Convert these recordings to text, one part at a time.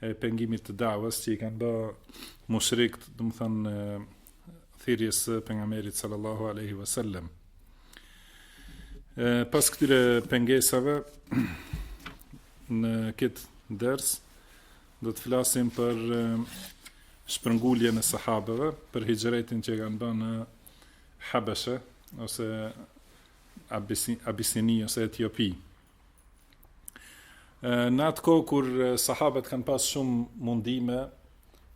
e pengimit të davas që i kanë bë mushrikt, domethënë thirrjes së pejgamberit sallallahu alaihi wasallam. Pas këtyre pengesave në këtë ders do të flasim për shpërnguljen e sahabeve, për hijretin që kanë bën në Habeshe ose Abisini ose Etiopi. Në atë kohë kur sahabët kanë pas shumë mundime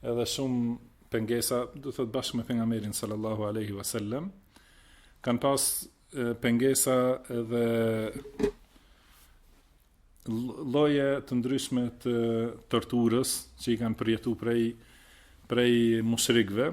edhe shumë pengesa, do thot bashkë me pejgamberin sallallahu alaihi wasallam, kanë pas pengesa edhe lloje të ndryshme të torturës që i kanë përjetu prej prej mushrikve.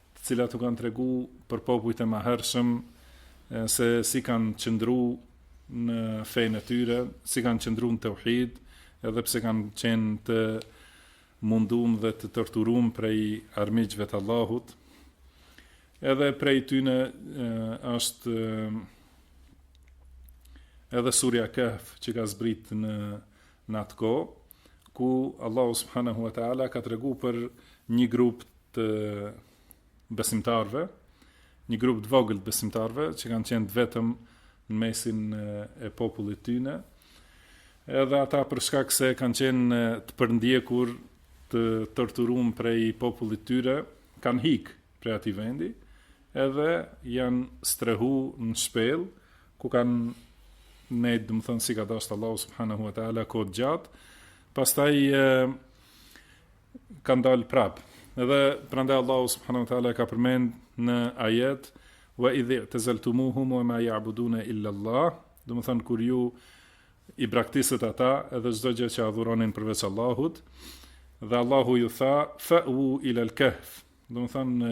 të cilat u kanë tregu për popujt e mahershëm se si kanë qëndru në fenë e tyre, si kanë qëndru në teuhid, edhe pse kanë qenë të mundum dhe të torturum prej armiqve të Allahut, edhe prej tyne është edhe surja Kehf që ka zbrit në, në atë kohë, ku Allahu subhanahu wa ta'ala ka tregu për një grup të besimtarëve, një grup të vogël të besimtarëve që kanë qenë të vetëm në mesin e popullit tyne, edhe ata për shkak se kanë qenë të përndjekur, të torturuar prej popullit tyre, kanë hik prej atij vendi, edhe janë strehu në shpellë, ku kanë nejt domethënë si ka dasht Allahu subhanahu wa taala kohë t'gjatë. Pastaj kanë dalë prap. Edhe prandaj Allahu subhanahu wa taala e ka përmend në ajet wa idh i'tazaltumuhum wa ma ya'budun illa Allah, domethënë kur ju i braktisët ata edhe çdo gjë që adhuronin përveç Allahut dhe Allahu ju tha fa'u ila al-kahf, domethënë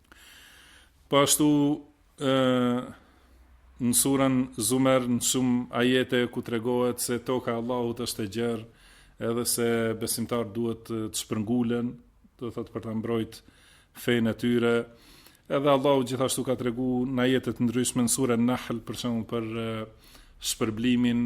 Po ashtu ë në surën Zumer në shumë ajete ku tregohet se toka e Allahut është e gjerë, edhe se besimtarët duhet të shpërngulen, do thotë për ta mbrojt fenë e tyre. Edhe Allahu gjithashtu ka tregu në ajete të ndryshme në surën Nahl për shembull për shpërblimin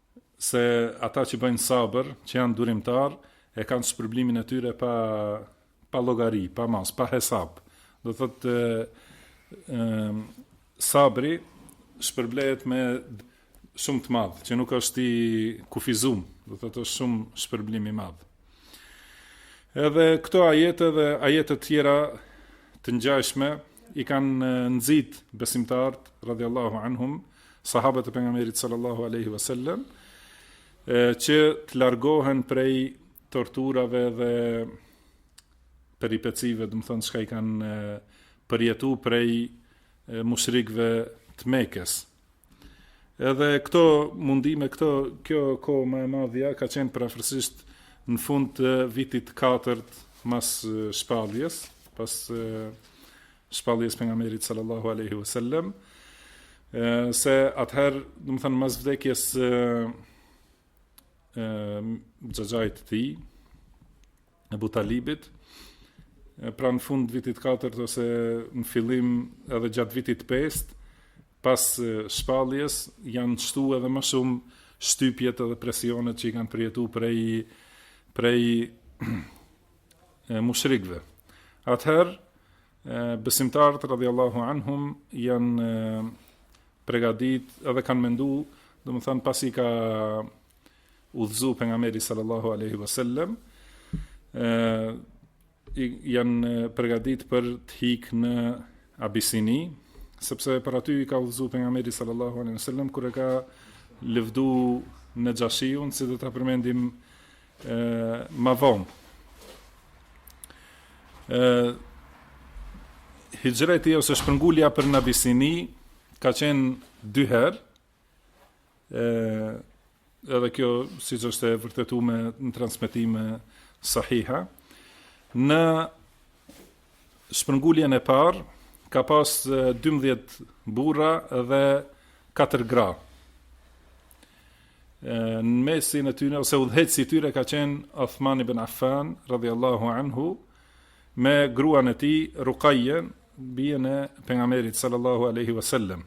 se ata që bëjnë sabër, që janë durimtar, e kanë shpërblimin e tyre pa pa llogari, pa mas, pa hesab. Do thotë ë sabri shpërblehet me shumë të madh, që nuk është i kufizum, do thotë është shumë shpërblim i madh. Edhe këto ajete dhe ajete të tjera të ngjashme i kanë nxit besimtarët radhiyallahu anhum, ë Sahabët e pejgamberit sallallahu alaihi wasallam që të largohen prej torturave dhe peripecive, domethonë çka i kanë përjetu prej mushrikëve të Mekës. Edhe këto mundime, këto kjo kohë më e madhja ka qenë prafërsisht në fund të vitit të katërt mas shpalljes, pas shpalljes pejgamberit sallallahu alaihi wasallam se atëherë, domethanë mas vdekjes së xhaxhait të tij Abu Talibit pra në fund vitit 4 ose në fillim edhe gjatë vitit 5 pas shpalljes janë shtu edhe më shumë shtypjet edhe presionet që i kanë përjetu prej prej e mushrikëve. Atëherë besimtarët radhiyallahu anhum janë pregadit edhe kanë mendu, domethanë pasi i ka udhëzu pejgamberi sallallahu alaihi wasallam, janë pregadit për të hik në Abisini, sepse për aty i ka udhëzu pejgamberi sallallahu alaihi wasallam, kur e ka lëvdu Nexhashiun, si do ta përmendim e, ma vonë. E, hixhreti ose shpërngulja për në Abisini ka qenë dy herë, e, edhe kjo siç është e vërtetume në transmetime sahiha, në Shpërnguljen e parë ka pas dymbëdhjetë burra dhe katër gra. Në mesin e tyre ose udhëheqësi i tyre ka qenë Uthman ibn Affan radhiyallahu anhu me gruan e tij Rukajen, bijën e pejgamberit sallallahu alaihi wasallam.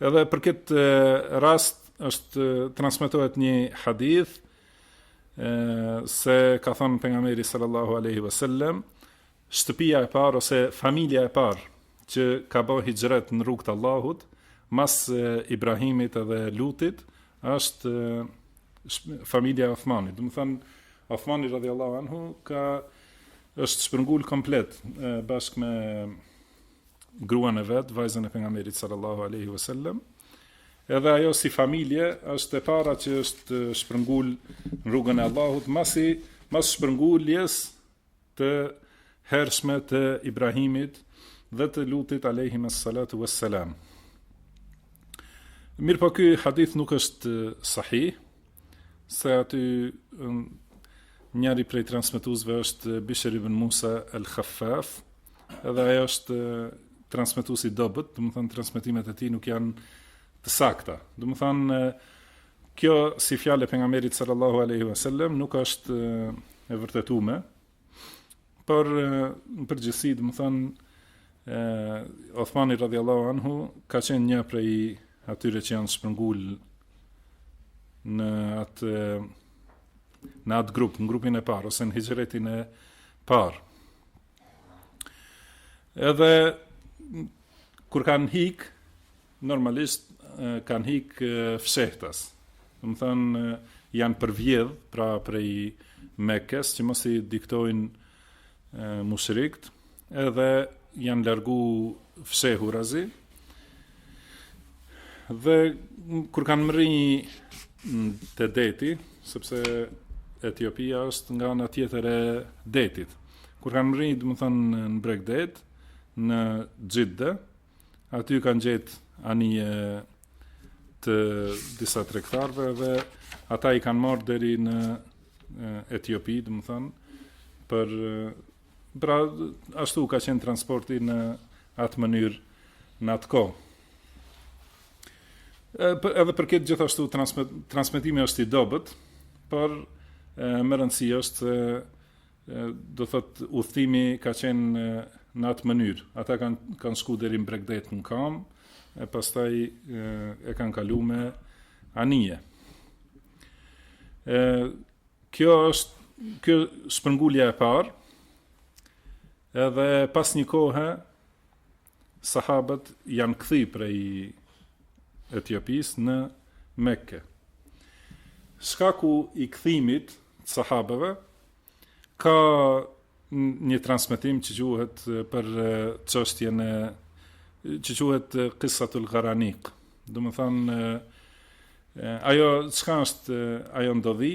Edhe për këtë rast është transmetohet një hadith se ka thënë pejgamberi sallallahu alaihi wasallam shtëpia e parë ose familja e parë që ka bërë hixhret në rrugë të Allahut mas Ibrahimit dhe Lutit është familja e Uthmanit domethanë Uthmani radhiyallahu anhu ka është shpërngul komplet bashkë me gruan e vet, vajzën e pejgamberit sallallahu alaihi wasallam. Edhe ajo si familje është e para që është shpërngul në rrugën e Allahut, masi mas shpërnguljes të hershme të Ibrahimit dhe të Lutit alaihima salatu wassalam. Mirëpo ky hadith nuk është sahih, se aty njëri prej transmetuesve është Bishr ibn Musa al-Khaffaf, edhe ai është transmetues i dobët, domethanë transmetimet e tij nuk janë të sakta. Domethanë kjo si fjalë e pejgamberit sallallahu alaihi wasallam nuk është e vërtetume, Por në përgjithësi, domethanë, ë Othmani radhiyallahu anhu ka qenë një prej atyre që janë shpërngul në atë në atë grup, në grupin e parë ose në hixhretin e parë. Edhe kur kanë hik, Normalisht kanë hik fshehtas. Domethënë janë përvjedh pra prej Mekës që mos i diktojnë mushrikt, edhe janë largu fshehurazi. Dhe kur kanë mrri te deti, sepse Etiopia është nga ana tjetër e detit. Kur kanë mrri, domethënë në bregdet, në Xhidde, aty kanë gjetë anije të disa tregtarëve dhe ata i kanë marrë deri në Etiopi, domethënë, për, pra, ashtu ka qenë transporti në atë mënyrë në atë kohë. Edhe për këtë gjithashtu transmetimi është i dobët, por me rëndësi është Do të thotë udhëtimi ka qenë në atë mënyrë. Ata kanë kanë shku deri në bregdet në kamë, e pastaj e kanë kalu me anije. E, kjo është kjo shpërngulja e parë, edhe pas një kohe Sahabët janë kthy prej Etiopisë në Mekë. Shkaku i kthimit të sahabëve ka një transmetim që quhet për çështjen e që quhet Kisatul Gharanik. Domethanë ajo çka është ajo ndodhi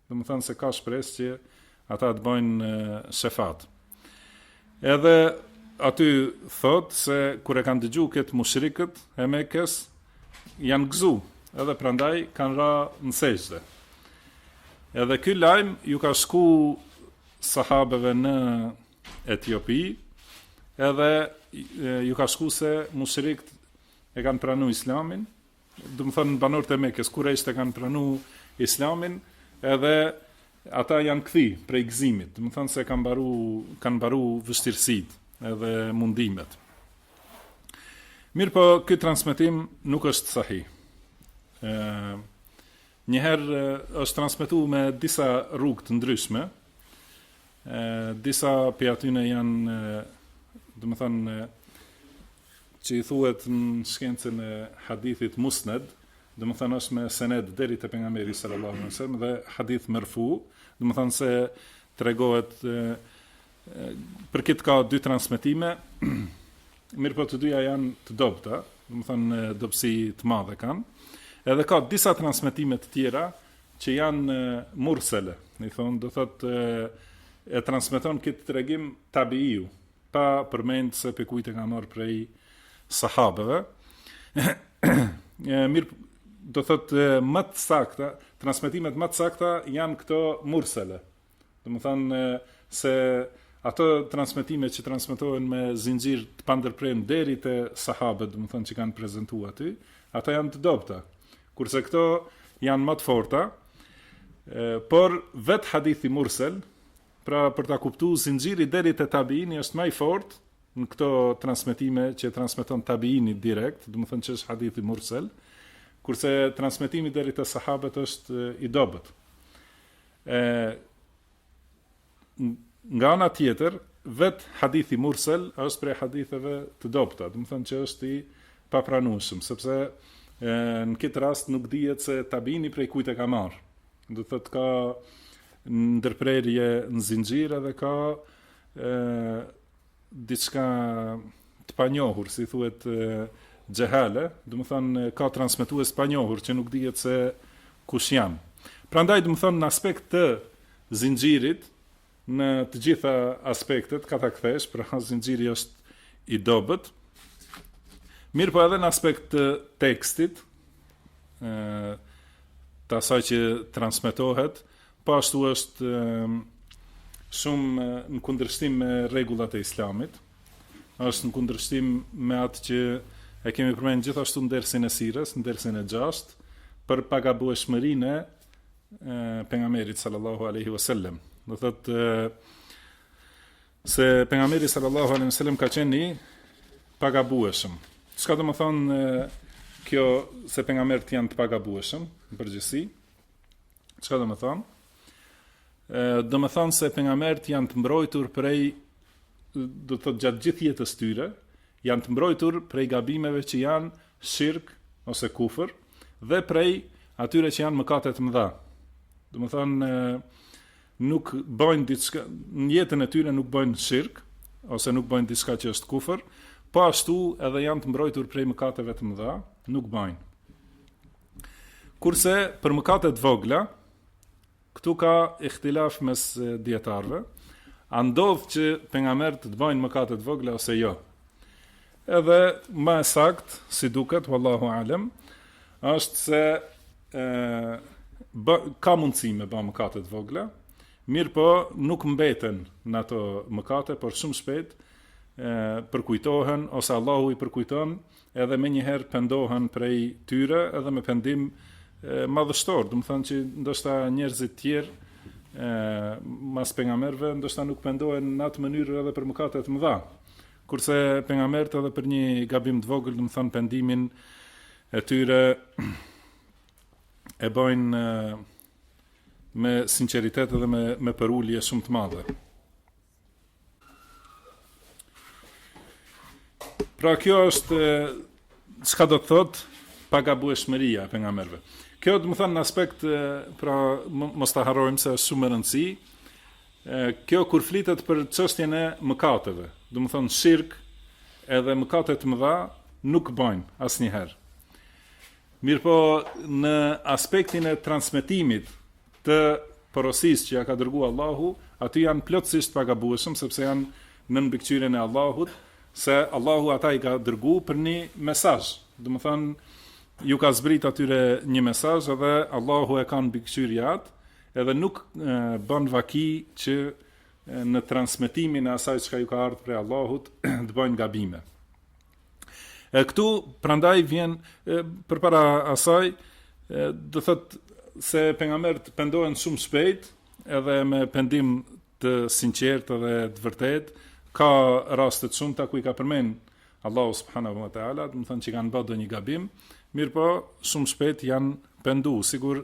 Domethënë se ka shpresë që ata të bëjnë shefat. Edhe aty thotë se kur e kanë dëgju këtë mushrikët e Mekës janë gëzu, edhe prandaj kanë ra në sexhde. Edhe ky lajm ju ka shku sahabëve në Etiopi, edhe ju ka shku se mushrikët e kanë pranu islamin, Domethënë banorët e Mekës, kurejshët e kanë pranu Islamin, edhe ata janë kthy prej gëzimit. Domethënë se kanë mbaru, kanë mbaru vështirësitë edhe mundimet. Mirëpo, ky transmetim nuk është sahih. Ë njëherë është transmetu me disa rrugë të ndryshme. Ë disa prej atyre janë, domethënë që i thuhet në shkencën e hadithit musned, domethënë është me sened deri te pejgamberi sallallahu alaihi wasallam dhe hadith merfu, domethënë se tregohet për këtë ka dy transmitime, mirëpo të dyja janë të dobëta, domethënë dobësi të madhe kanë, edhe ka disa transmitime të tjera që janë mursele, domethënë do thotë e transmiton këtë tregim tabiiu, pa përmend se prej kujt e ka marrë prej sahabeve. Mir do thotë ma të sakta, transmetimet ma të sakta janë këto mursele. Domethënë se ato transmetime që transmetohen me zinxhir të pandërprerë deri te sahabët, domethënë që kanë prezentu aty, ato janë të dobta. Kurse këto janë ma të forta. Por vetë hadithi mursel Pra për ta kuptu zinxhiri deri te tabiini është ma i fort në këto transmetime që e transmeton tabiini direkt, domethënë që është hadithi mursel, kurse transmetimi deri te sahabët është i dobët. E nga ana tjetër, vetë hadithi mursel është prej haditheve të dobëta, domethënë që është i papranueshëm, sepse e, në këtë rast nuk dihet se tabiini prej kujt e ka marrë. Do thotë ka ndërprerje në zinxhir edhe ka ë diçka të panjohur, si thuhet xhehale, domethënë ka transmetues të panjohur që nuk dihet se kush janë. Prandaj domethënë në aspekt të zinxhirit Në të gjitha aspektet, kah ta kthesh, pra zinxhiri është i dobët. Mirëpo edhe në aspekt të tekstit, të asaj që transmetohet, po ashtu është shumë në kundërshtim me rregullat e islamit, është në kundërshtim me atë që e kemi përmend gjithashtu në dersin e sirës, në dersin e gjashtë, për pagabueshmërinë e pejgamberit sallallahu alaihi wasallam. Do thotë se pejgamberi sallallahu alaihi wasallam ka qenë i pagabueshëm. Çka domethënë kjo se pejgamberët janë të pagabueshëm në përgjithësi? Çka domethënë? Ë domethënë se pejgamberët janë të mbrojtur prej do të thotë gjatë gjithë jetës tyre, janë të mbrojtur prej gabimeve që janë shirk ose kufër dhe prej atyre që janë mëkate të mëdha. Domethënë nuk bëjnë diçka në jetën e tyre nuk bëjnë shirk ose nuk bëjnë diçka që është kufër, po ashtu edhe janë të mbrojtur prej mëkateve të mëdha, nuk bëjnë. Kurse për mëkatet vogla, Këtu ka ihtilaf mes dijetarëve, a ndodh që pejgamberët të bëjnë mëkate të vogla ose jo? Edhe më e saktë, si duket, wallahu alem, është se e, bë, ka mundësi me bë mëkate të vogla, mirëpo nuk mbeten në ato mëkate, por shumë shpejt e, përkujtohen, ose Allahu i përkujton, e, edhe menjëherë pendohen prej tyre edhe me pendim madhështor, domethënë që ndoshta njerëzit tjerë e mas pejgamberëve ndoshta nuk pendohen në atë mënyrë edhe për mëkate të mëdha. Kurse pejgambert edhe për një gabim të vogël, domethënë pendimin e tyre e bëjnë me sinqeritet edhe me me përulje shumë të madhe. Pra kjo është çka do të thotë pagabueshmëria e pejgamberëve. Kjo domethënë në aspekt pra mos ta harrojmë se është shumë me rëndësi. Kjo kur flitet për çështjen e mëkateve, domethënë shirk edhe mëkate të mëdha nuk bëjnë asnjëherë. Mirëpo në aspektin e transmetimit të porosisë që ia ka dërgu Allahu, aty janë plotësisht të pagabueshëm sepse janë nën mbikëqyrjen e Allahut, se Allahu ata i ka dërgu për një mesazh. Domethënë ju ka zbrit atyre një mesazh dhe Allahu e ka në mbikëqyrje atë, edhe nuk e, bën vaki që në transmetimin e asaj çka ju ka ardh prej Allahut të bëjnë gabime. E këtu prandaj vjen përpara asaj do thot se pejgambert pendohen shumë shpejt edhe me pendim të sinqertë dhe të vërtetë ka raste të shumta ku i ka përmend Allahu subhanahu wa taala, domethënë që kanë bërë ndonjë gabim, mirëpo shumë shpejt janë pendu, sikur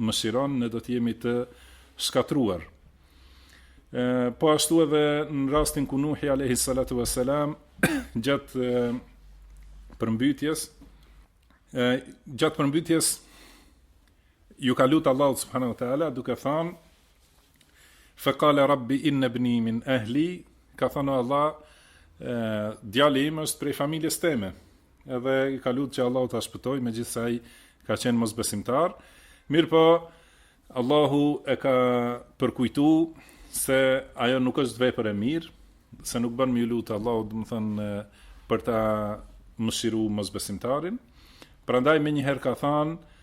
mëshiron ne do të jemi të shkatrruar. Po ashtu edhe në rastin ku Nuhi alayhi salatu vesselam gjatë përmbytjes gjatë përmbytjes ju ka lut Allahu subhanahu wa taala duke thënë Feqale Rabbi inne ibni min ehli, ka thënë o Allah, djali im është prej familjes teme. Edhe i ka lutë që Allahu ta shpëtoj, megjithëse ai ka qenë mosbesimtar. Mirpo Allahu e ka përkujtu se ajo nuk është vepër e mirë, se nuk bën me lutë Allahu, domethënë për ta mëshiru mosbesimtarin. Prandaj menjëherë ka thënë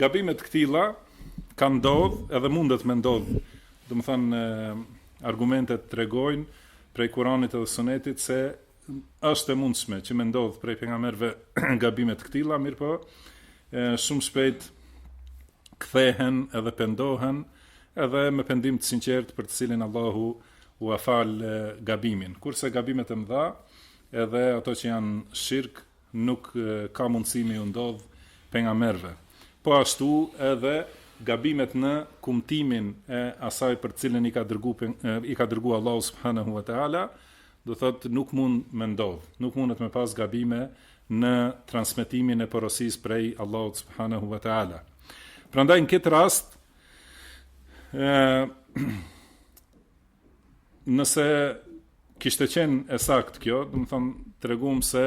Gabime të këtilla kanë ndodhë edhe mundet me ndodhë, domethënë argumentet tregojnë prej Kuranit edhe Sunetit se është e mundshme që me ndodhë prej pejgamberëve gabime të këtilla, mirëpo shumë shpejt kthehen edhe pendohen edhe me pendim të sinqertë për të cilin Allahu ua fal gabimin. Kurse gabimet e mëdha, edhe ato që janë shirk, nuk ka mundësi me ju ndodh pejgamberëve, po ashtu edhe gabimet në kumtimin e asaj për të cilën i ka dërgu i ka dërgu Allahu subhanehu ve teala, do thotë nuk mund me ndodh, nuk mundet me pas gabime në transmetimin e porosisë prej Allahut subhanehu ve teala. Prandaj në këtë rast ë Nëse kishte qenë e saktë kjo, domethënë treguam se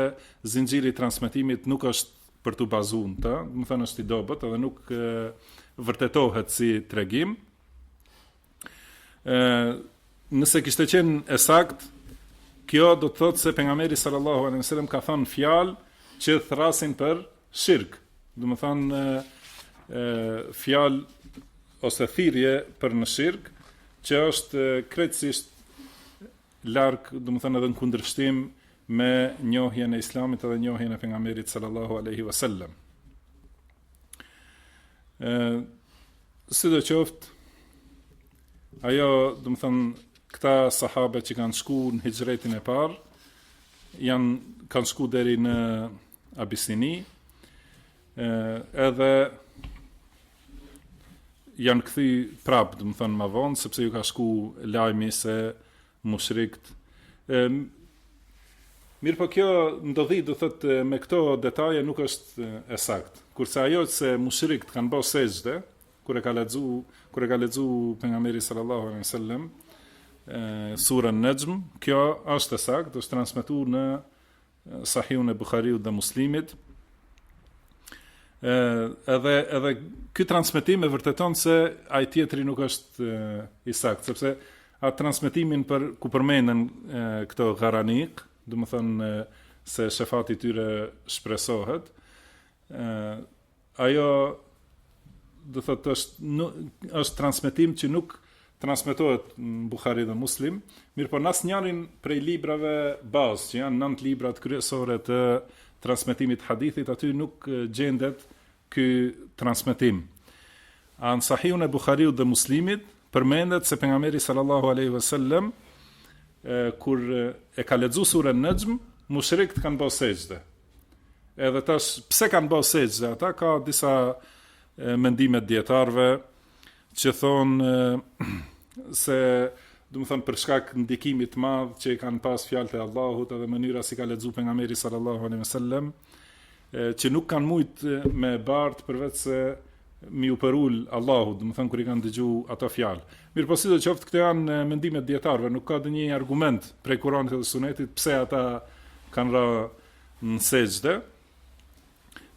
zinxhiri i transmetimit nuk është për t'u bazu në të, domethënë është i dobët edhe nuk e, vërtetohet si tregim. Ë nëse kishte qenë e saktë, kjo do të thotë se pejgamberi sallallahu alejhi wasallam ka thënë fjalë që thrrasin për Shirk, domethënë fjalë ose thirrje për në shirk, që është krejtësisht larg, domethënë edhe në kundërshtim me njohjen e Islamit dhe njohjen e pejgamberit sallallahu alaihi wasallam. Ë sido qoftë ajo, domethënë këta sahabe që kanë shku në hijretin e parë, janë kanë shku deri në Abisini, edhe janë kthy prapë, domethënë ma vonë, sepse ju ka shku lajmi se mushrikët. Mirëpo kjo ndodhi, do thotë, me këto detaje nuk është e saktë. Kurse ajo që se mushrikët kanë bo sexhde, kur e ka lexu, kur e ka lexu pejgamberi sallallahu alejhi wasallam, suren Nexhm, kjo është e saktë, është transmitu në Sahihun e Buhariut dhe Muslimit. Ë edhe edhe ky transmetim e vërteton se ai tjetri nuk është i saktë, sepse a transmetimin për ku përmenden këto garanik, domethënë se shefati i tyre shpresohet, ë Ajo domethënë është transmetim që nuk transmetohet në Buhari dhe Muslim, mirëpo në asnjërin prej librave bazë që janë nëntë librat kryesore të transmetimit të hadithit, aty nuk gjendet ky transmetim. A në Sahihun e Buhariut dhe Muslimit përmendet se pejgamberi sallallahu alaihi wasallam kur e ka lexu surën Nexhm, mushrikët kanë bërë sexhde. Edhe tash pse kanë bo sexhde ata ka disa mendime të dijetarëve që thonë se domethënë për shkak ndikimit të madh që e kanë pas fjalët e Allahut edhe mënyra si ka lexu pejgamberi sallallahu alaihi wasallam që nuk kanë mujt me e bart përveç se me ju përul Allahut, domethënë kur i kanë dëgju ato fjalë. Mirëpo sido qoftë, këto janë mendime të dijetarëve, nuk ka ndonjë argument prej Kuranit dhe Sunetit pse ata kanë ra në sexhde.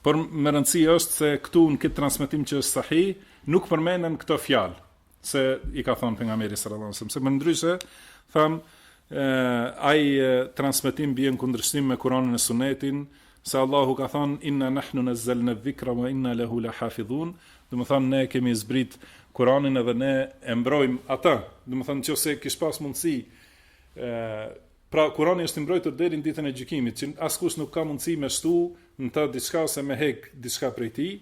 Por me rëndësi është se këtu në këtë transmetim që është sahih, nuk përmenden këto fjalë. se i ka thënë pejgamberi sallallahu alajhi wasallam, se më ndryshe thamë ai transmetim bie në kundërshtim me Kur'anin e Sunetin, se Allahu ka thënë inna nahnu nazzalna dhikra wa inna lahu lahafizun, domethënë ne kemi zbrit Kur'anin edhe ne e mbrojmë atë. Domethënë nëse kish pas mundësi ë Pra, Kurani është i mbrojtur deri në Ditën e Gjykimit, që askush nuk ka mundësi me shtu në të diçka ose me hek diçka prej tij,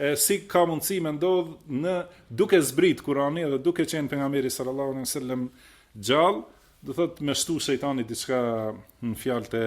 e si ka mundësi me ndodh në duke zbrit Kurani dhe duke qenë Pejgamberi sallallahu alejhi ve sellem gjallë, do thotë me shtu shejtani diçka në fjalët e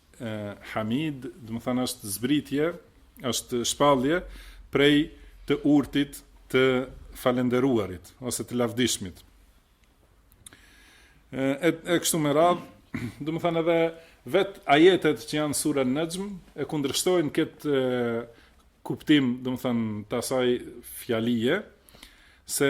Hamid, domethënë është zbritje, është shpallje prej të urtit të falënderuarit ose të lavdishmit. E, e kështu me radhë, domethënë edhe vetë ajetet që janë në suren Nexhm e kundërshtojnë këtë kuptim, domethënë të asaj fjalie se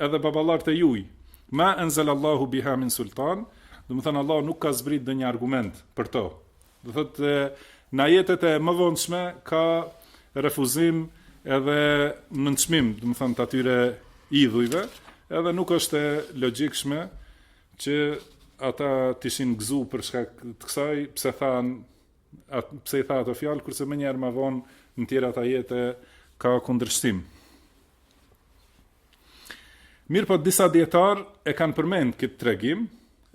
edhe baballarët e juaj, ma enzele Allahu biha min sultan, domethënë Allahu nuk ka zbrit ndonjë argument për to. Domethënë në ajetet e mëvonshme ka refuzim edhe nënçmim, domethënë të atyre idhujve, edhe nuk është e logjikshme që ata të ishin gëzu për shkak të kësaj, pse thanë Atë pse i tha ato fjalë, kurse menjëherë ma vonë në tjerat ajete ka kundërshtim. Mirëpo disa dijetarë e kanë përmend këtë tregim,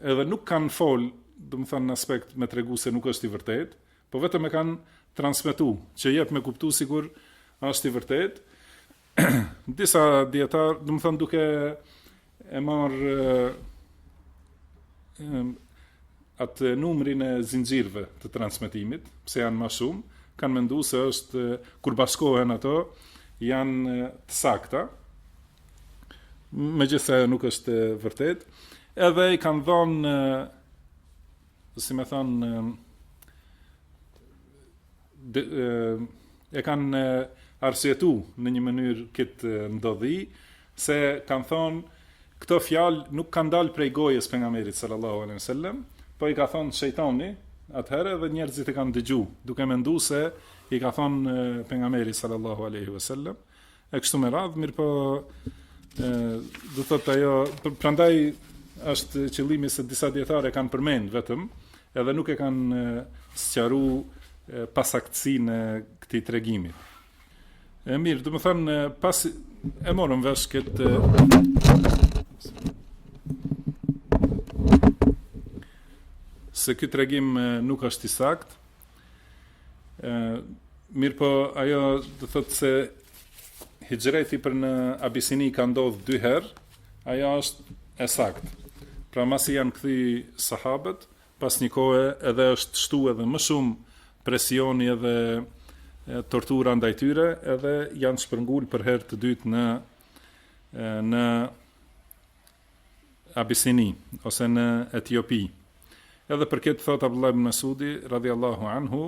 edhe nuk kanë folë, domethënë në aspekt me tregu se nuk është i vërtetë, po vetëm e kanë transmitu, që jep me kuptu sikur është i vërtetë, disa dijetarë, domethënë duke e marr atë numrin e zinxhirëve të transmetimit, pse janë më shumë, kanë menduar se është kur bashkohen ato janë të sakta. Megjithëse nuk është e vërtetë, edhe i kanë dhënë si me thonë e kanë arsyetu në një mënyrë këtë ndodhi, se kanë thonë, këto fjalë nuk kanë dalë prej gojës Pejgamberit sallallahu alaihi wasallam, po i ka thonë shejtani, atëherë dhe njerëzit e kanë dëgju, duke mendu se i ka thonë Pejgamberi sallallahu alaihi wasallam, E kështu me radhë, mirëpo do të thotë ajo, prandaj është qëllimi se disa dijetarë e kanë përmend vetëm, edhe nuk e kanë sqaru pasaktësinë e këtij tregimi. E mirë, domethënë, pasi e morëm vesh këtë... Se ky tregim nuk është i saktë, Mirëpo, ajo do thotë se hixhreti për në Abisini ka ndodhë dy herë, ajo është e saktë. Pra masi janë kthy sahabët, pas një kohe edhe është shtu edhe më shumë presioni edhe tortura ndaj tyre, edhe janë shpërngul për herë të dytë në në Abisini ose në Etiopi. Edhe për këtë thot Abdullah ibn Masudi radhiyallahu anhu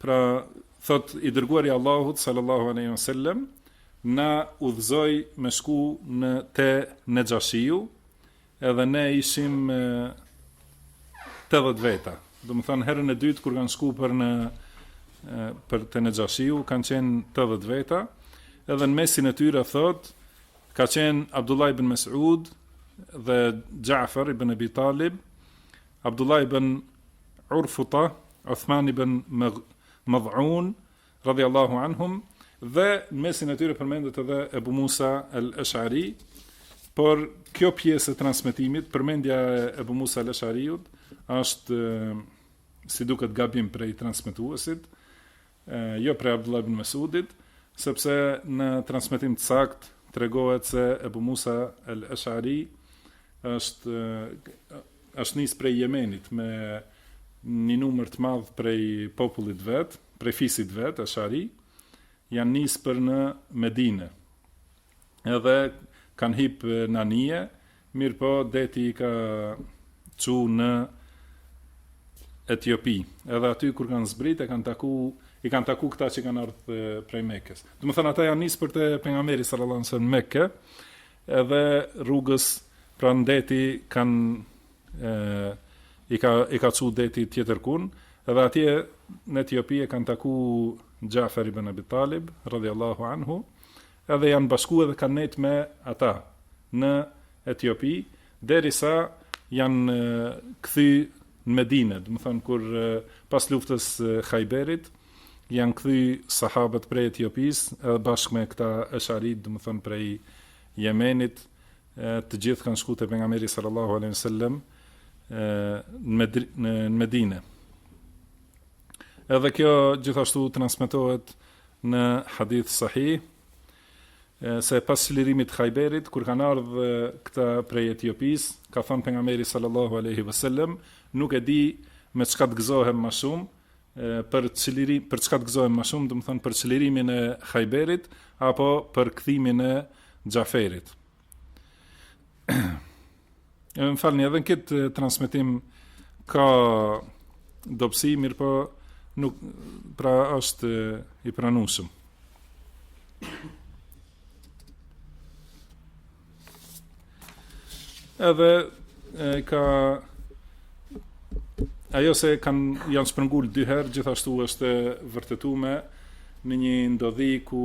pra thot i dërguari i Allahut sallallahu alaihi wasallam na udhëzoi me shku në te Nexhashiu edhe ne ishim 80 veta. Domethonë herën e dytë kur kanë shku për në për te Nexhashiu kanë qenë 80 veta edhe në mesin e tyre thot ka qenë Abdullah ibn Mes'ud dhe Ja'far ibn Abi Talib, Abdullah ibn Urfuta, Uthman ibn Mad'un radhiyallahu anhum dhe në mesin e tyre përmendet edhe Abu Musa el-Ash'ari, por kjo pjesë e transmetimit, përmendja e Abu Musa el-Ash'ariut është si duket gabim prej transmetuesit, jo prej Abdullah ibn Mes'udit, sepse në transmetim të saktë tregohet se Ebu Musa el-Ash'ari është është nis prej Jemenit me një numër të madh prej popullit vet, prej fisit vet, Ash'ari, janë nis për në Medine. edhe kanë hip n'anije, mirëpo deti i ka çu në Etiopi. Edhe aty kur kanë zbrit e kanë taku i kanë taku këta që kanë ardhur prej Mekës. Domethënë ata janë nisur për te pejgamberi sallallahu alajhi wasallam në Mekë, edhe rrugës pranë deti kanë i ka i ka çu deti tjetërkun, edhe atje në Etiopi e kanë taku Xhafer ibn Abi Talib radhiyallahu anhu, Edhe janë bashku edhe kanë nejt me ata në Etiopi derisa janë kthy n'Medine, domethënë kur pas luftës së Hajberit janë kthy sahabët prej Etiopisë edhe bashkë me këta Esh'aritë, domethënë prej Jemenit, të gjithë kanë shku te pejgamberi sallallahu alejhi ve sellem në Medine. Edhe kjo gjithashtu transmetohet në hadith sahih se pas çlirimit të Hajberit kur kanë ardhur këta prej Etiopisë, ka thënë pejgamberi sallallahu alaihi wasallam, nuk e di me çka të gëzohem më shumë, për çlirim për çka të gëzohem më shumë, domethënë për çlirimin e Hajberit apo për kthimin e Xhaferit. E më falni, edhe në këtë transmitim ka dobësi, mirëpo nuk pra është i pranushëm. Edhe e, ka ajo se kanë janë shpërngul dy herë gjithashtu është vërtetuar në një ndodhi ku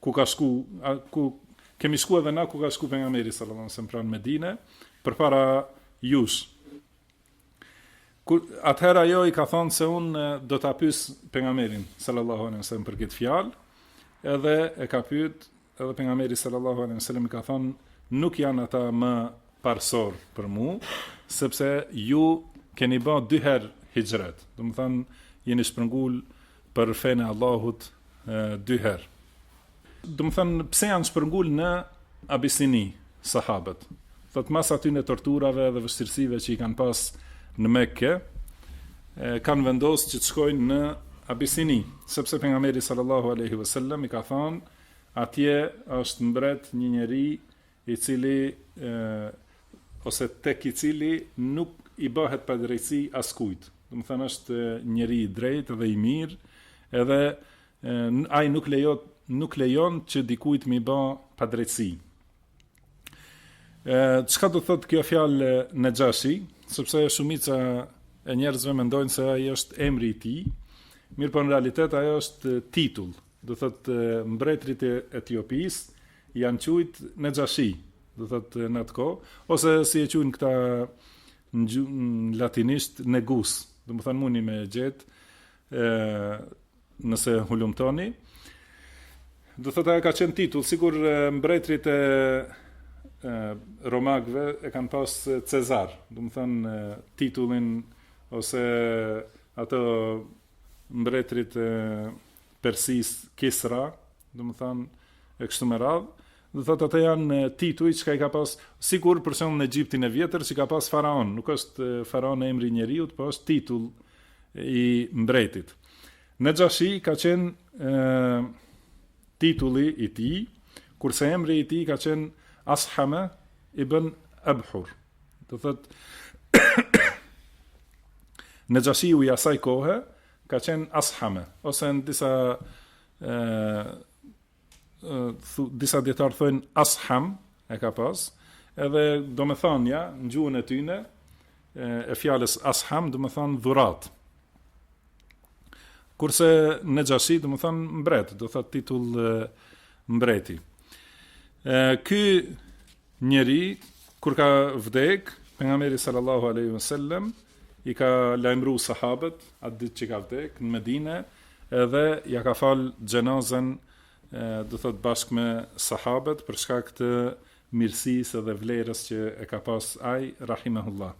ku ka shku, a, ku kemi shku edhe na ku ka shku pejgamberi sallallahu alajhi wasallam pranë Medine përpara jush. Kur atëherë ajo i ka thënë se un do ta pyes pejgamberin sallallahu alajhi wasallam për këtë fjalë, edhe e ka pyet edhe pejgamberi sallallahu alajhi wasallam i ka thënë nuk janë ata më parsor për mu, sepse ju keni ba dy herë hijret. Domethënë, jeni shpërngul për fenë e Allahut dy herë. Domethënë pse janë shpërngul në Abisini sahabët. Thot mas atyne torturave dhe vështirësive që i kanë pas në Mekë, kanë vendosur që të shkojnë në Abisini, sepse pejgamberi sallallahu alaihi wasallam i ka thënë atje është mbret një njeri i cili ose tek i cili nuk i bëhet padrejtësi askujt. Domethënë është njeri i drejtë dhe i mirë, edhe ai nuk lejo nuk lejon që dikujt me i ba padrejtësi. Ë çka do thotë kjo fjalë Nexhashi, sepse shumica e njerëzve mendojnë se ai është emri i tij, mirëpo në realitet ai është titull, do thotë mbretërit e Etiopisë, Janë qujt Nexhashi, do thot në atë kohë, ose si e qujnë këta në latinisht Negus, domethanë muni me gjet, ë nëse hulumtoni. Do thot ajo ka qenë titull, sikur mbretrit e romakëve e kanë pas Cezar, domethanë titullin ose ato mbretërit e Persisë, Kisra, domethanë e kështu me radhë, do thotë ato janë tituj që i ka pas sikur për shembull në Egjiptin e vjetër që ka pas faraon, nuk është faraon emri i njeriut, por është titull i mbretit. Nexhashi ka qenë ë titulli i tij, kurse emri i tij ka qenë Ashame ibn Ebhur. Do thot Nexhashiu i asaj kohe ka qenë ashame, ose në disa e, e, thu, disa dijetarë thojnë Asham e ka pas, edhe domethanja në gjuhën e tyne e, e fjalës Asham domethanë dhuratë. Kurse Nexhashi domethanë mbret, do thotë titull e, mbreti. E, ky Njeri kur ka vdek, pejgamberi sallallahu alaihi wasallam i ka lajmëru sahabët atë ditë që ka vdek në Medinë, edhe ia ka fal xhenazën, do thot bashkë me sahabët për shkak të mirësisë dhe vlerës që e ka pas ai rahimehullah.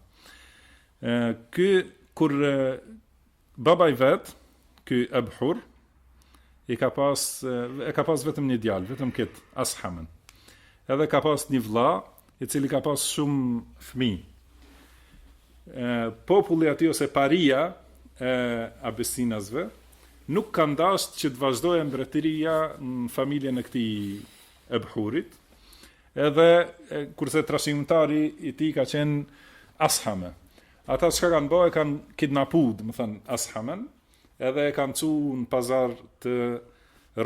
Ky kur Babai vet, ky Ebhur, i ka pas e ka pas vetëm një djalë, vetëm këtë Ashamen. Edhe ka pas një vëlla, i cili ka pas shumë fëmijë. Populli aty ose paria e Abesinasve nuk kanë dasht që të vazhdojë mbretëria në familjen e këtij Ebhurit. Edhe kurse trashëgimtari i tij ka qenë Ashame. Ata çka kanë bë e kanë kidnapu, domethënë Ashamen, edhe e kanë çu në pazar të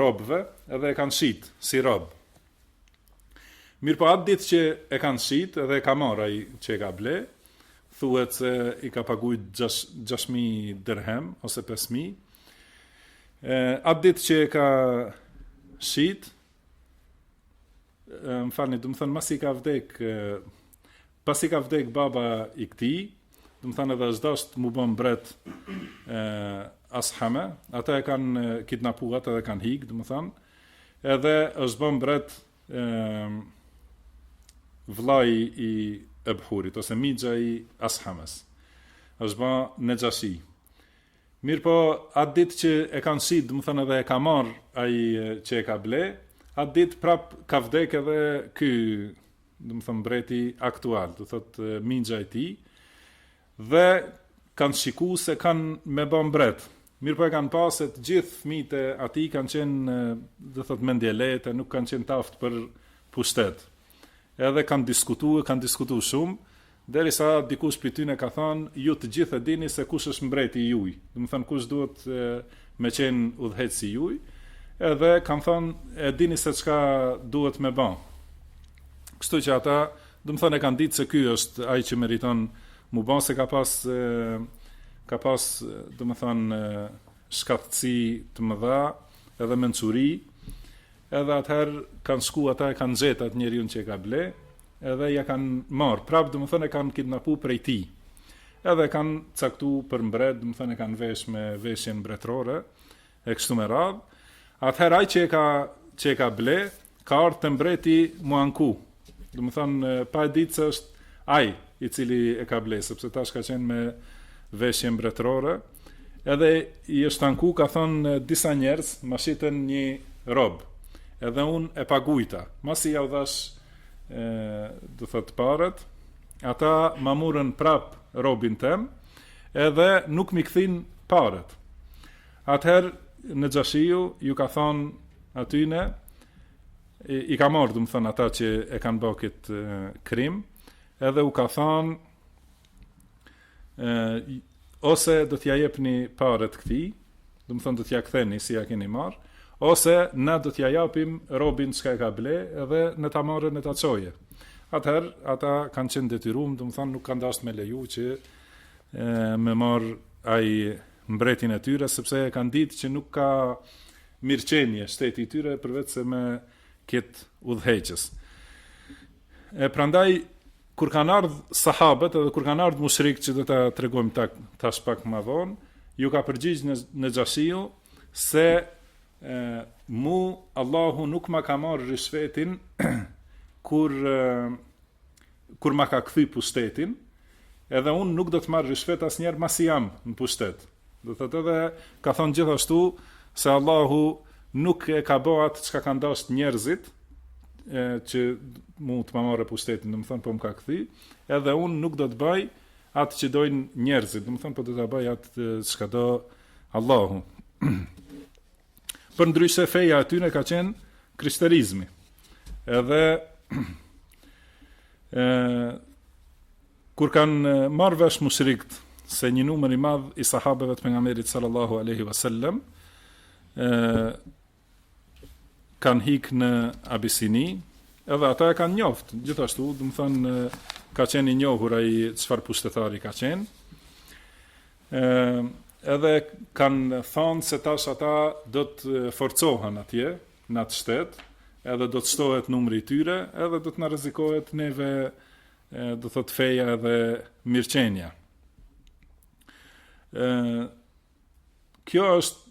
robëve, edhe e kanë shit si rob. Mirëpo atë ditë që e kanë shit edhe e ka marrë ai që e ka ble, thuhet se i ka pagujt 6000 dirhem ose 5000. Ë atë ditë që e ka shit, Më falni, domethan masi ka vdek pasi ka vdek baba i këtij, domethan edhe është dashtë m'u ba mbret ë Ashame, ata e kanë kidnapuar, edhe e kanë hjek, domethan edhe është ba mbret ë vllai i Ebhurit ose mixha i Ashames. Është ba Nexhashi. Mirëpo atë ditë që e kanë shit, domethon edhe e ka marr ai që e ka ble, atë ditë prap ka vdek edhe ky, domethon mbreti aktual, do thotë mixha i tij. Dhe kanë shiku se kan me ba mbret. Mirëpo e kanë pa se të gjithë fëmijët e atij kanë qenë, do thotë mendjelehtë, nuk kanë qenë të aftë për pushtet. Edhe kanë diskutu, kanë diskutu shumë Derisa dikush pi tyne ka thanë, ju të gjithë e dini se kush është mbreti i juj, domethon kush duhet me qenë udhëheqësi juj, edhe ka thonë e dini se çka duhet me ba. Kështu që ata, domethon e kanë ditë se ky është ai që meriton mu ba se ka pas ka pas, domethon shkathtësi të mëdha edhe mençuri edhe atëherë kanë shku ata e kanë gjetë atë njeriun që e ka ble edhe ja kanë marrë prapë domethon e kanë kidnapu prej tij edhe e kanë caktu për mbret domethon e kanë vesh me veshjen mbretërore e kështu me radhë atëherë ai që e ka që e ka ble Ka ardh te mbreti mu anku. Domethon pa e ditë se është ai i cili e ka ble, sepse tash ka qenë me veshje mbretërore. Edhe i është anku ka thon disa njerëz, ma shitën një rob. Edhe un e pagujta. Masi ja u dhash ë do thot paret, ata ma murën prap robin tem, edhe nuk mi kthin paret. Atëherë Nexhashiu ju ka thonë atyne, i ka marrë, domethon, ata që e kanë ba kit krim, edhe u ka thonë, ose do t'ja jepni paret këtij, domethon, do t'ja ktheni si ja keni marrë, ose na do t'ja japim robin që ka e ka ble, edhe le ta marrë le ta çojë. Atëherë, ata kanë qenë t'detyrum, domethon, nuk kanë dashtë me leju që e, me marrë ai mbretin e tyre sepse e kanë ditë që nuk ka mirëqenie shteti i tyre përveçse me kit udhëheqës. E prandaj kur kanë ardh sahabët edhe kur kanë ardh mushrikët që do ta tregojmë ta, tash pak ma vonë, ju ka përgjigj Ne Nexhashiu se e, mu Allahu nuk ma ka marr ryshfetin kur e, Kur ma ka kthy pushtetin, edhe unë nuk do të marr ryshfet asnjëherë mbasi jam në pushtet. Do të thotë edhe ka thënë gjithashtu se Allahu nuk e ka bë atë çka kanë dashtë njerëzit, e, që mu të ma marrë pushtetin, domethonë po ma ka kthy, edhe unë nuk do të baj atë që dojnë njerëzit, domethonë po do ta baj atë çka do Allahu. Përndryshe feja e tyne ka qenë krishterizmi. Edhe ë kur kanë marrë vesh mushrikt se një numër i madh i sahabëve të pejgamberit sallallahu alaihi wasallam ë kanë hik në Abisini, edhe ata e kanë njoft, gjithashtu, domethanë ka qenë i njohur ai çfarë pushtetari ka qenë. Edhe kanë thonë se tash ata do të forcohen atje në atë shtet, edhe do të shtohet numri i tyre, edhe do të na rrezikohet neve, do të thotë feja edhe mirëqenia. Ë kjo është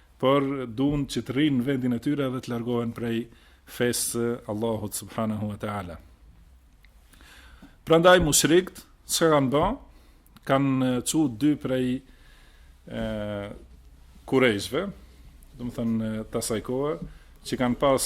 por duan që të rrinë në vendin e tyre dhe të largohen prej fesë së Allahut subhanahu wa taala. Prandaj mushrikt çka kanë ba? Kanë çu dy prej ë kurejshëve, domethanë të asaj kohe që kanë pas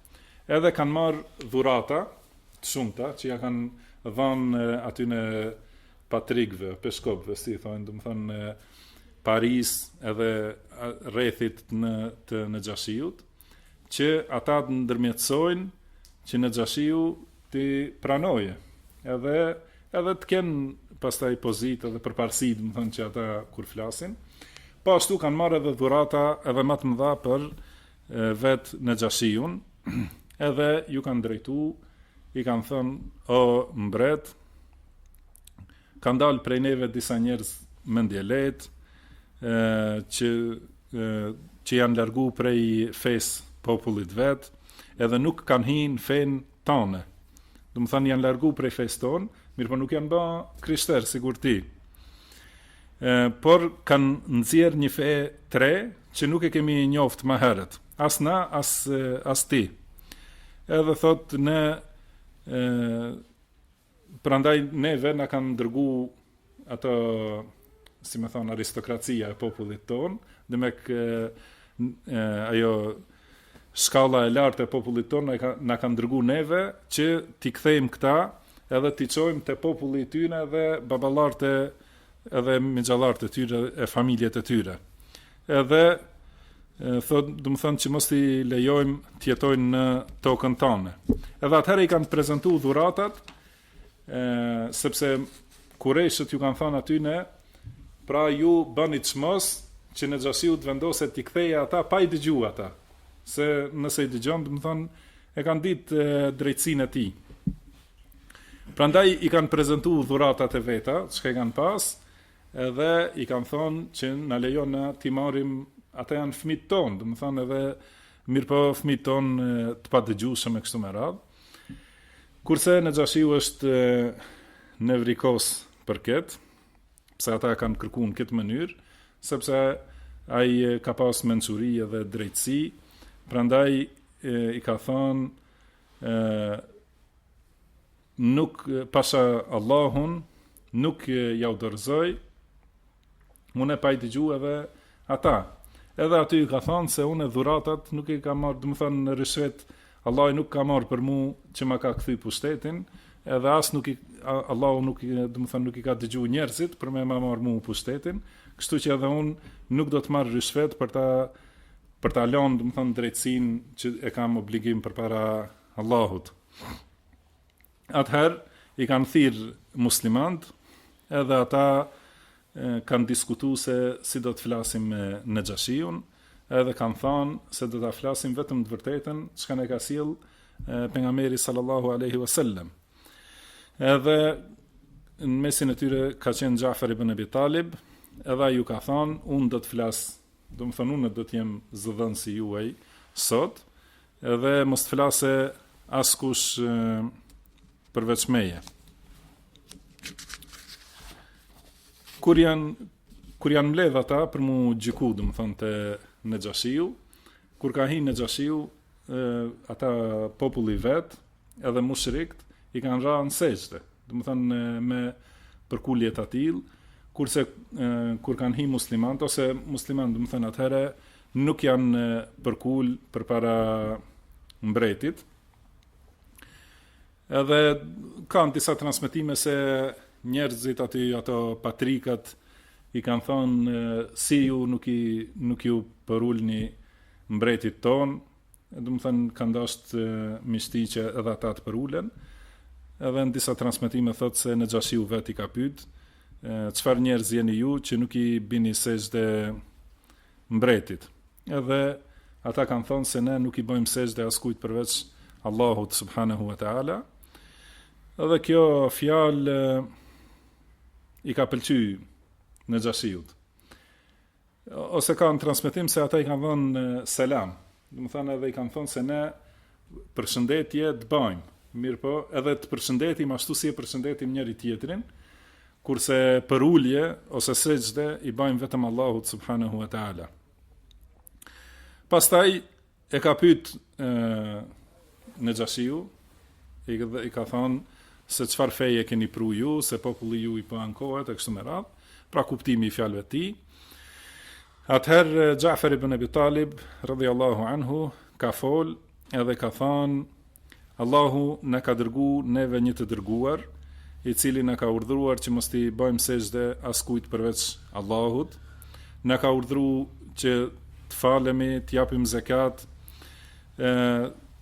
Edhe kanë marrë dhurata të shumta që ja kanë dhanë atyne patrikëve, peshkopëve, si i thojnë, domethonë parisë edhe rrethit në të Nexhashiut, që ata të ndërmjetësojnë që Nexhashiu t'i pranojë, edhe, edhe të kenë pastaj pozitë edhe përparësi, domethonë që ata kur flasin, po ashtu kanë marrë edhe dhurata edhe ma të mdha për vet Nexhashiun edhe ju kanë drejtu i kanë thonë o mbret kanë dalë prej neve disa njerëz mendjelehtë që që janë largu prej fesë popullit vet, edhe nuk kanë hi në fenë tane. Domethanë janë largu prej fesë tonë, mirëpo nuk janë ba krishter sikur ti. por kanë nxjerrë një fe të re që nuk e kemi njoftë ma herët, as na, as, as ti. Edhe thotë ne e, prandaj neve na kanë dërgu ato, si me thonë, aristokracia e popullit tonë, demek, ajo Shkalla e lartë e popullit tonë na ka na kanë dërgu neve që t'i kthejmë këta edhe t'i çojmë te populli i tyne dhe baballarët e edhe mixhallarët e tyre e familjet e tyre. Edhe thotë, domethonë që mos t'i lejojmë të jetojnë në tokën tane. Edhe atëherë i kanë prezentu dhuratat Ë sepse kurejshët ju kanë thënë aty ne, pra ju bëni çmos që Nexhashiu të vendoset t'i kthejë ata pa i dëgjuar ata. Se nëse i dëgjon, domethënë e kanë ditë drejtësinë e tij. Prandaj i kanë prezantuar dhuratat e veta, çka i kanë pas, edhe i kanë thonë që na lejon na t'i marrim ata janë fëmijët tonë, domethënë edhe mirë po fëmijët tonë të padëgjueshëm e kështu me radhë. Kurse Nexhashiu është nevrikos për këtë, pse ata kanë kërku në këtë mënyrë, sepse ai ka pas mençuri edhe drejtësi, prandaj i ka thonë nuk pasha Allahun, nuk jau dorëzoj, Unë pa i dëgju edhe ata. Edhe aty i ka thonë se unë dhuratat nuk i ka marrë, domethënë ryshfet, Allahu nuk ka marrë për mu që ma ka kthy pushtetin, edhe as nuk i, Allahu nuk i, domethënë nuk i ka dëgju njerëzit për me ma marrë mu pushtetin, kështu që edhe unë nuk do të marr ryshfet për ta, për ta lanë, domethënë, drejtësinë që e kam obligim përpara Allahut. Atëherë i kanë thirr muslimanët edhe ata kanë diskutu se si do të flasim me Nexhashiun, edhe kanë thanë se do të flasim vetëm të vërtetën, çka na e ka sjell pejgamberi sallallahu aleyhi vësallem. Edhe në mesin e tyre ka qenë Xhafer ibn Ebi Talib, edhe ju ka thanë, unë do të flas, domethënë unë do të jem zëdhënësi juaj sot, Edhe mos të flasë askush përveç meje. Kur janë kur janë mbledh ata për m'u gjyku, domethënë te Nexhashiu, kur ka hi Nexhashiu, ata populli vet, edhe mushrikët i kanë ra në sexhde, domethënë me përkulje të tillë, kurse kur kanë hi muslimanët ose muslimanët, domethënë atëherë nuk janë përkul përpara mbretit. Edhe ka disa transmetime se njerëzit aty ato patrikat i kanë thonë si ju nuk i nuk ju përulni mbretit tonë Domethënë kanë dashtë me i shti që edhe ata të përulen. Edhe në disa transmetime thotë se Nexhashiu vet i ka pyet, çfarë njerëz jeni ju që nuk i bini sexhde mbretit? Edhe ata kanë thënë se ne nuk i bëjmë sexhde askujt përveç Allahut subhanahu wa taala. Edhe kjo fjalë i ka pëlqy Nexhashiut. Ose kanë transmetim se ata i kanë dhënë selam. Domethënë edhe i kanë thënë se ne përshëndetje të bëjmë. Mirëpo, edhe të përshëndetim ashtu si e përshëndetim njëri-tjetrin, kurse përulje ose sexhde i bëjmë vetëm Allahut subhanahu wa ta'ala. Pastaj, E ka pyet Nexhashiu, i, i ka thonë se çfarë feje keni pru ju, se populli ju i po ankohet e kështu me radhë, pra kuptimi i fjalëve tij. Atëherë, Xhafer ibn Ebi Talib, radiallahu anhu, ka fol edhe ka thonë, Allahu na ka dërgu neve një të dërguar, i cili na ka urdhëruar që mos t'i bëjmë sexhde askujt përveç Allahut, na ka urdhëru që të falemi, të japim zekat, e,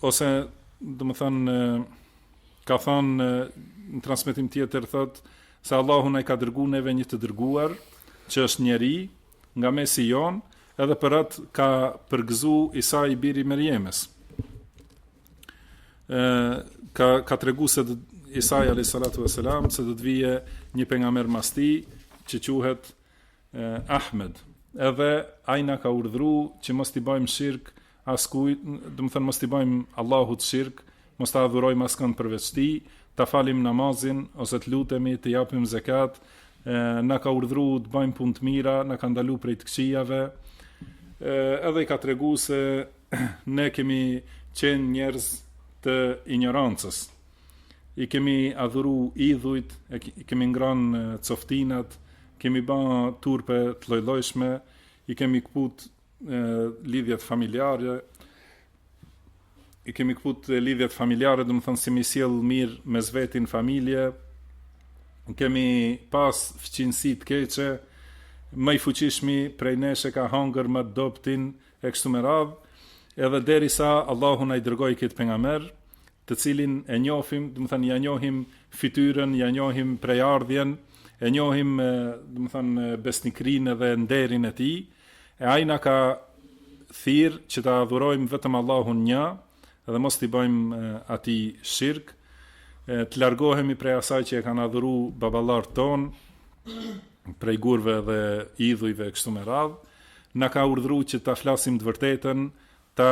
ose, domethënë, ka thënë në transmetim tjetër, thotë, se Allahu na ka dërgu neve një të dërguar, që është njeri, Nga mesi jonë, edhe për atë ka përgëzu Isa i biri Merjemes. E, ka, ka të regu se Isai a.s. se do të vijë një pejgamber mas tij që quhet e, Ahmed. Edhe ai na ka urdhru që mos t'i bajmë shirk askujt, domethënë mos t'i bëjmë Allahut shirk, mos ta adhurojmë askënd përveç Tij, ta falim namazin ose të lutemi, të japim zekat, na ka urdhëruar të bëjmë punë të mira, na ka ndaluar prej të këqijave, edhe i ka treguar se ne kemi qenë njerëz të injorancës. I kemi adhuru idhujt, i kemi ngran coftinat, kemi ba turpe të llojllojshme, i kemi këput lidhjet familjare, i kemi këput lidhjet familjare, domethënë s'jemi sjell mirë mes veti n' familje, kemi pas fëqinësi të keqe, më i fuqishmi prej nesh e ka hangër më t'dobtin e kështu me radhë, edhe derisa Allahu na i dërgoi këtë pejgamber të cilin e njohim, domethënë ia njohim fytyrën, ia njohim prejardhjen, e njohim, domethënë besnikërinë dhe nderin e tij, e ai na ka thirr që ta adhurojmë vetëm Allahun një dhe mos t'i bëjmë atij shirk, të largohemi prej asaj që e kanë adhuru baballarët tanë, prej gurve dhe idhujve kështu me radhë, na ka urdhëruar që ta flasim të vërtetën ta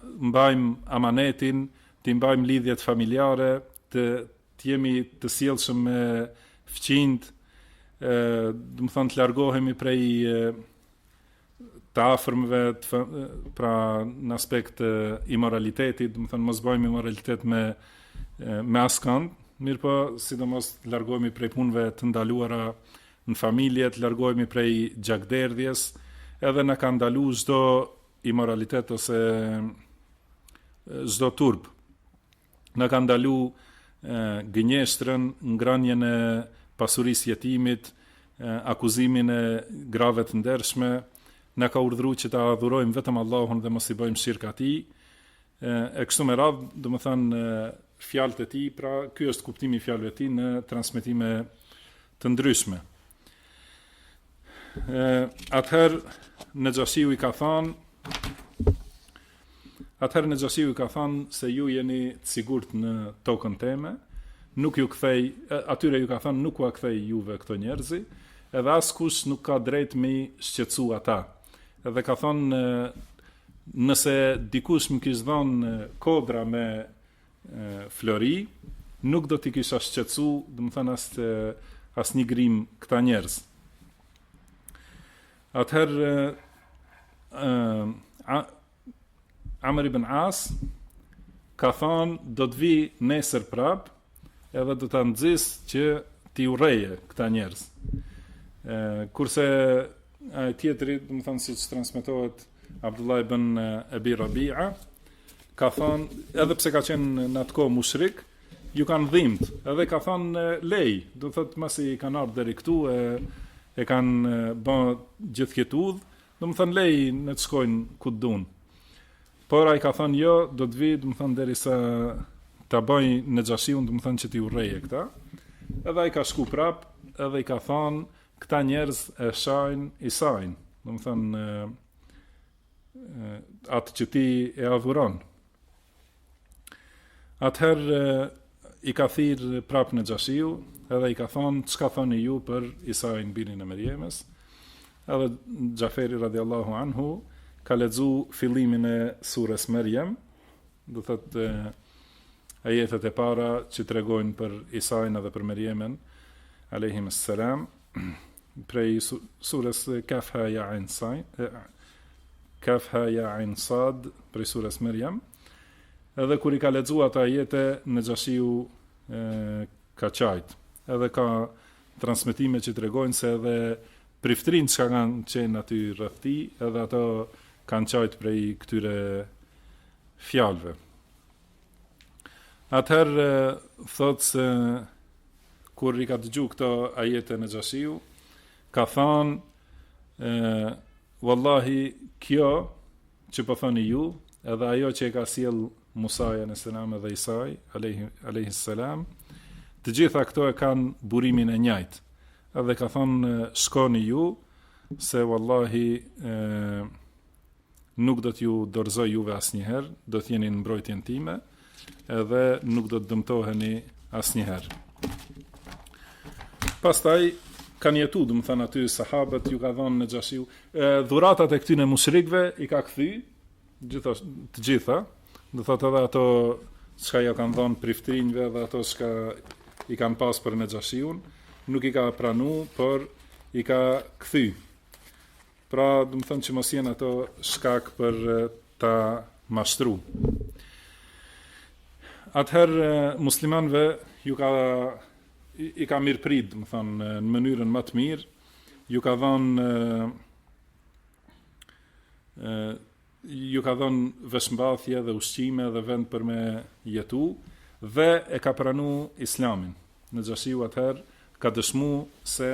mbajmë amanetin, t'i mbajmë lidhjet familjare, të të jemi të sjellshëm me fqinjtë, ë, domethënë të largohemi prej të afërmve, të, pra në aspekt imoralitetit, domethënë mos bëjmë imoralitet me me askënd, mirëpo sidomos të largohemi prej punëve të ndaluara në familje, të largohemi prej gjakderdhjes, edhe na ka ndalu çdo Imoralitet ose çdo turp na ka ndalu gënjeshtrën, ngrënien e pasurisë jetimit, akuzimin e grave të ndershme, na ka urdhëru që ta adhurojmë vetëm Allahun dhe mos i bëjmë shirk atij, e kështu me radhë, domethënë fjalët e tij, pra ky është kuptimi i fjalëve të tij në transmetime të ndryshme. Atëherë Nexhashiu i ka thanë, atëherë Nexhashiu i ka thanë se ju jeni të sigurt në tokën teme, nuk ju kthej, atyre ju ka thanë nuk ua kthej juve këto njerëzi, edhe askush nuk ka drejt me i shqetsu ata. Edhe ka thanë nëse dikush më kish dhanë kodra me Flori, nuk do t'i kisha shqetsu, domethënë as, të, as një grim këta njerëz. Atëherë, uh, Amr ibn As, ka thonë, do të vij nesër prap, edhe do ta nxis që t'i urrejë këta njerëz. Uh, kurse, uh, tjetri, domethënë, siç transmetohet, Abdullah ibn Abi Rabi'a ka thënë, edhe pse ka qenë në atë kohë mushrik, ju kanë dhimbë, edhe ka thënë leji, domethënë masi kanë ardhur deri këtu e e kanë bën gjithë këtë udhë, domethënë leji le të shkojnë ku të duan. Por ai ka thënë jo, do të vij, domethënë derisa ta bëj Nexhashiun, domethënë që t'i urrejë këta. Edhe ai ka shku prap, edhe i ka thënë Këta njerëz e shajnë Isain, domethënë atë që ti e adhuron. Atëherë i ka thirr prapë Nexhashiu, edhe i ka thonë çka thoni ju për Isain birin e Merjemes. Edhe Xhaferi radiallahu anhu ka lexu fillimin e sures Merjem, Do thotë ajetet e para që tregojnë për Isain dhe për Merjemen alejhim selam prej sures Kaf ha ja ajn Kaf ha ja ajn sad prej sures Merjem edhe kur i ka lexuar ato ajete Nexhashiu ka qajt edhe ka transmetime që tregojnë se edhe priftërinjtë çka kanë qenë aty rreth tij, edhe ato kanë qajt prej këtyre fjalëve. Atëherë thotë se kur i ka dëgju këto ajete Nexhashiu, ka thanë, Wallahi, kjo Që po thoni ju, edhe ajo që e ka sjell Musai alayhi salam edhe Isai alayhi salam, të gjitha këto e kanë burimin e njëjtë. Edhe ka thonë shkoni ju se wallahi nuk do t'ju dorëzoj juve asnjëherë, do të jeni në mbrojtjen time. Edhe nuk do të dëmtoheni asnjëherë. Pastaj kanë jetu, domethënë aty sahabët ju ka dhënë Nexhashiu, dhuratat e këtyre mushrikëve i ka kthy gjithas të gjitha, domethënë edhe ato çka ja kanë dhënë priftërinjve dhe ato çka i kanë pas për Nexhashiun, nuk i ka pranu, por i ka kthy. Pra, domethënë që mos jenë ato shkak për ta mashtru. Atëherë muslimanëve ju ka i ka mirëprit, domethënë në mënyrën më të mirë, ju ka dhënë ju ka dhënë veshmbathje dhe ushqime dhe vend për me jetu, dhe e ka pranu Islamin. Nexhashiu atëherë ka dëshmu se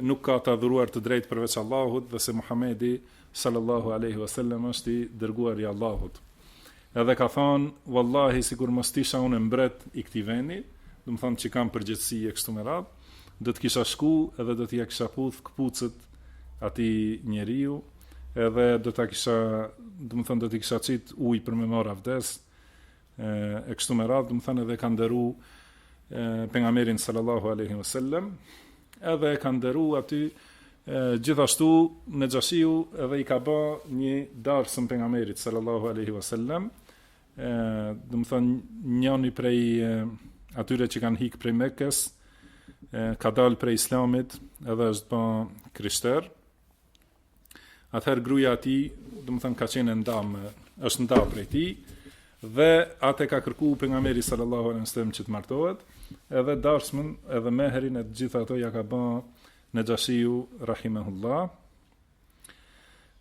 nuk ka të adhuruar me të drejtë përveç Allahut dhe se Muhamedi sallallahu alaihi wasallam është i dërguar i Allahut. Edhe ka thonë, wallahi sikur mos t'isha unë mbret i këtij vendi, domethënë që kam përgjegjësi e kështu me radhë, Do të kisha shku edhe do t'ia kisha puth këpucët atij njeriu, edhe do ta kisha, domethënë do t'i kisha qit ujë për me marr avdes, e, e kështu me radhë, domethënë e ka nderu pejgamberin sallallahu alaihi wasallam, edhe e ka nderu aty e, gjithashtu Nexhashiu edhe i ka bë një darsëm pejgamberit sallallahu alaihi wasallam, e domethënë njëri prej atyre që kanë hik prej Mekës ka dal prej Islamit edhe është ba krishter atëherë gruaja e tij domethënë ka qenë ndam është nda prej tij dhe atë ka kërku pejgamberi sallallahu alaihi wasallam që të martohet edhe darsmën edhe mehrin e të gjitha ato ja ka ba Nexhashiu rahimehullah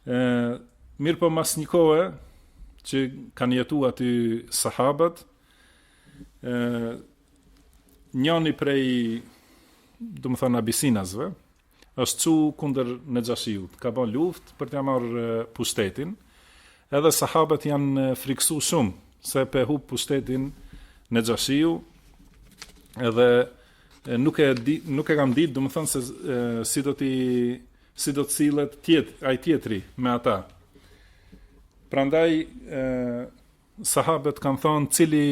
E, mirë po mas një kohe që kanë jetu aty sahabët, e, njani prej, domethënë, abisinasve, është çu kundër Nexhashiut, ka ba luftë për t'ia marrë pushtetin, edhe sahabët janë friksu shumë, se pe hup pushtetin Nexhashiu, edhe nuk e, di, nuk e kanë ditë, domethënë, se e, si do t'i Si do të sillet ai tjetri me ata? Prandaj sahabët kanë thënë cili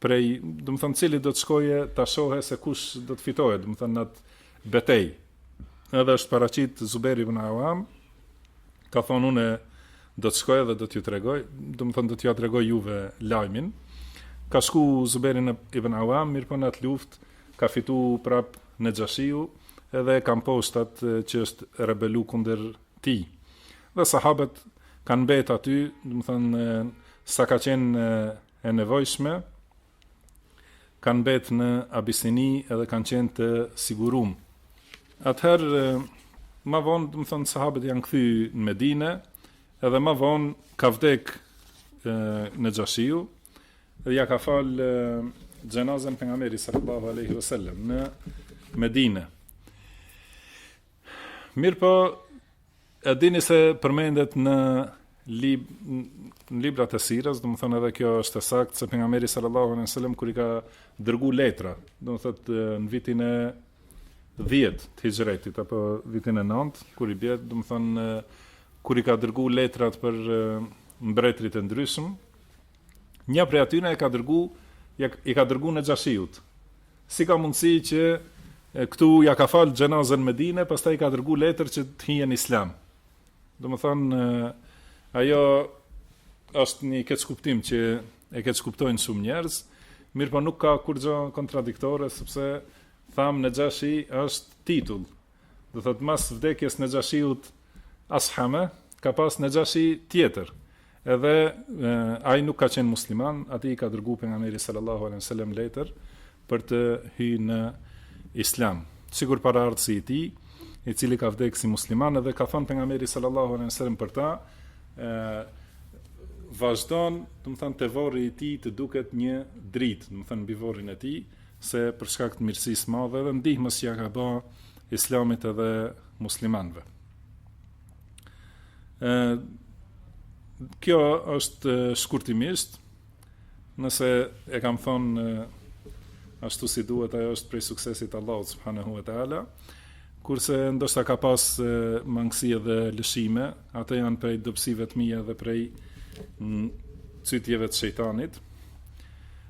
prej, domethënë cili do të shkojë ta shohë se kush do të fitojë, domethënë në atë betejë. Edhe është paraqit Zubejri ibn Avam, ka thonë unë do të shkoj dhe do t'ju tregoj, domethënë do t'ju tregoj juve lajmin. Ka shku Zubejri ibn Avam, mirëpo në atë luftë ka fitu prapë Nexhashiu, edhe e ka mposht atë që është rebelu kundër tij dhe sahabët kanë mbet aty domethonë sa ka qenë e nevojshme kanë mbet në Abisini edhe kanë qenë të sigurum atëherë ma vonë domethonë sahabët janë kthy në Medinë edhe ma vonë ka vdek Nexhashiu Dhe ia ka fal xhenazën pejgamberi sallallahu alejhi ve sellem në Medinë. Mirëpo, e dini se përmendet në lib në libra të sirës, domethonë edhe kjo është e saktë se pejgamberi sallallahu alejhi ve sellem kur i ka dërgu letra, domethonë në vitin e 10 të hixhretit apo vitin e 9, kur i bie, domethonë kur i ka dërgu letrat për mbretërit e ndryshëm, Një prej atyne e ka dërgu i ka dërgu Nexhashiut. Si ka mundësi që këtu ia ka fal xhenazën n'Medine, pastaj i ka dërgu letër që të hyjë në Islam. Domethënë ajo është një keqkuptim që e keqkuptojnë shumë njerëz, mirëpo nuk ka kurrgjo kontradiktore sepse thamë Nexhashi është titull, Domethonë mas vdekjes së Nexhashiut Ashame ka pas Nexhashi tjetër. Edhe ai nuk ka qenë musliman, atij i ka dërgu pejgamberi sallallahu alejhi ve sellem letër për të hyrë në Islam. sikur paraardhësi i tij, i cili ka vdek si musliman edhe ka thënë pejgamberi sallallahu alejhi ve sellem për ta, ë vazhdon, domethonë te varri i tij të duket një dritë, domethonë mbi varrin e tij, se për shkak të mirësisë madhe edhe ndihmës që ja ka ba islamit edhe muslimanve. E, kjo është shkurtimisht, nëse e kam thonë ashtu si duhet, ajo është prej suksesit Allahut subhanahu wa taala. Kurse ndoshta ka pas mangësi edhe lëshime, ato janë prej dobësive të mia dhe prej cytjeve të shejtanit.